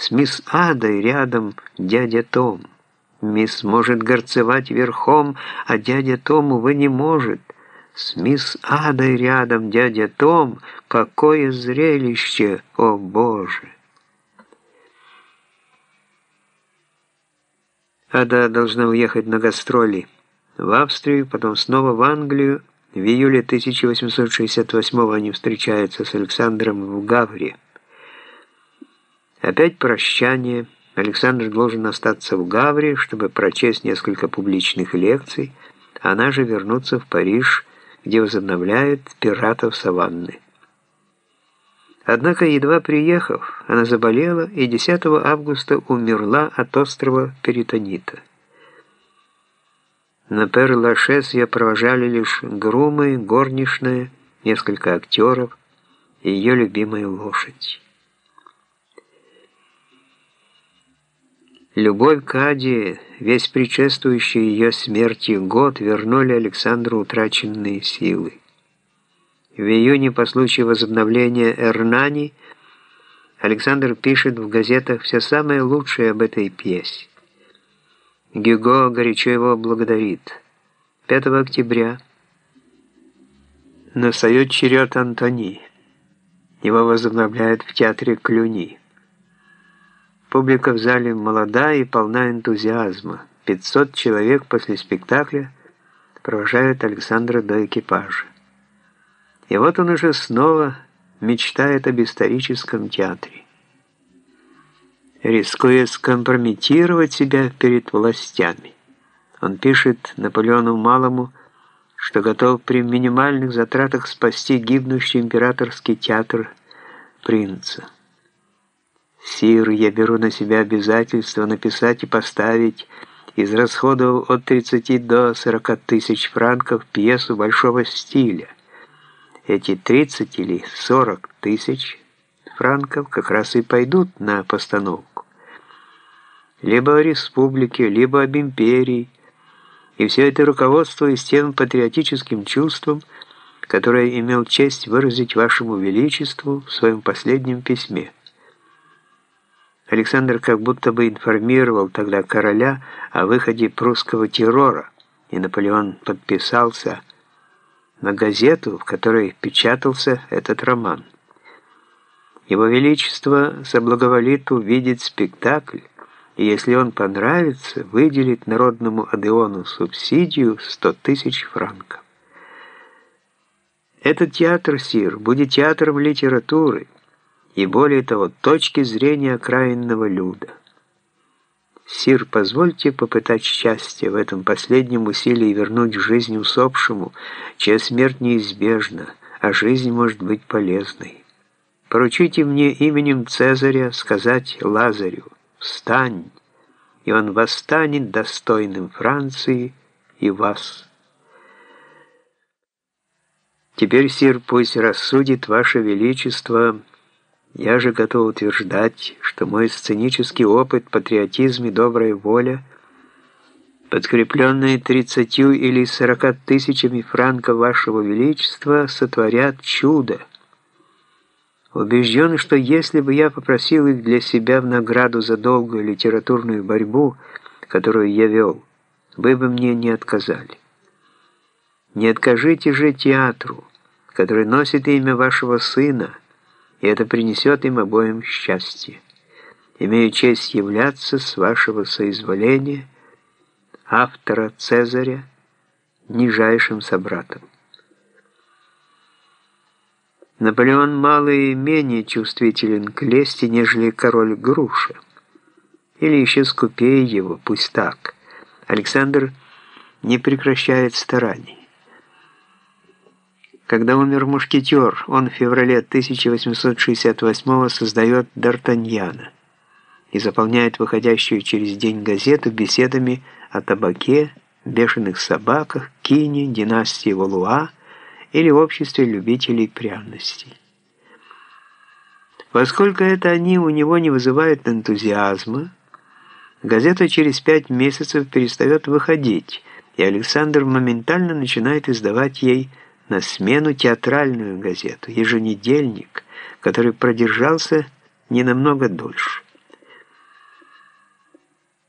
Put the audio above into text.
С мисс Адой рядом дядя Том. Мисс может горцевать верхом, а дядя Том, увы, не может. С мисс Адой рядом дядя Том. Какое зрелище, о боже! Ада должна уехать на гастроли в Австрию, потом снова в Англию. В июле 1868 они встречаются с Александром в Гавре. Опять прощание. Александр должен остаться в Гавре, чтобы прочесть несколько публичных лекций, она же вернуться в Париж, где возобновляет «Пиратов Саванны». Однако, едва приехав, она заболела и 10 августа умерла от острого перитонита. На Пер-Лашес ее провожали лишь грумы, горничная, несколько актеров и ее любимая лошадь. Любовь к Аде, весь предшествующий ее смерти год вернули Александру утраченные силы. В июне по случаю возобновления Эрнани Александр пишет в газетах все самое лучшее об этой пьесе. Гюго горячо его благодарит. 5 октября настает черед Антони. Его возобновляют в театре Клюни. Публика в зале молода и полна энтузиазма. 500 человек после спектакля провожают Александра до экипажа. И вот он уже снова мечтает об историческом театре. Рискуя скомпрометировать себя перед властями. Он пишет Наполеону Малому, что готов при минимальных затратах спасти гибнущий императорский театр принца. Сир, я беру на себя обязательство написать и поставить, израсходовав от 30 до 40 тысяч франков пьесу большого стиля. Эти 30 или 40 тысяч франков как раз и пойдут на постановку. Либо о республике, либо об империи, и все это руководствуясь тем патриотическим чувством, которое имел честь выразить вашему величеству в своем последнем письме. Александр как будто бы информировал тогда короля о выходе прусского террора, и Наполеон подписался на газету, в которой печатался этот роман. Его Величество соблаговолит увидеть спектакль, и если он понравится, выделит Народному Адеону субсидию 100 тысяч франков. Этот театр, Сир, будет театром литературы, и более того, точки зрения окраинного люда. Сир, позвольте попытать счастье в этом последнем усилии вернуть жизнь усопшему, чья смерть неизбежна, а жизнь может быть полезной. Поручите мне именем Цезаря сказать Лазарю «Встань!» и он восстанет достойным Франции и вас. Теперь, сир, пусть рассудит ваше величество я же готов утверждать, что мой сценический опыт, патриотизм и добрая воля, подкрепленные тридцатью или сорока тысячами франков вашего величества, сотворят чудо. Убежден, что если бы я попросил их для себя в награду за долгую литературную борьбу, которую я вел, вы бы мне не отказали. Не откажите же театру, который носит имя вашего сына, и это принесет им обоим счастье. Имею честь являться, с вашего соизволения, автора Цезаря, нижайшим собратом. Наполеон мало и менее чувствителен к лести, нежели король Груша. Или еще скупее его, пусть так. Александр не прекращает стараний. Когда умер мушкетер, он в феврале 1868 создает Д'Артаньяна и заполняет выходящую через день газету беседами о табаке, бешеных собаках, кине, династии Валуа или обществе любителей пряностей. Поскольку это они у него не вызывают энтузиазма, газета через пять месяцев перестает выходить, и Александр моментально начинает издавать ей на смену театральную газету, еженедельник, который продержался не намного дольше.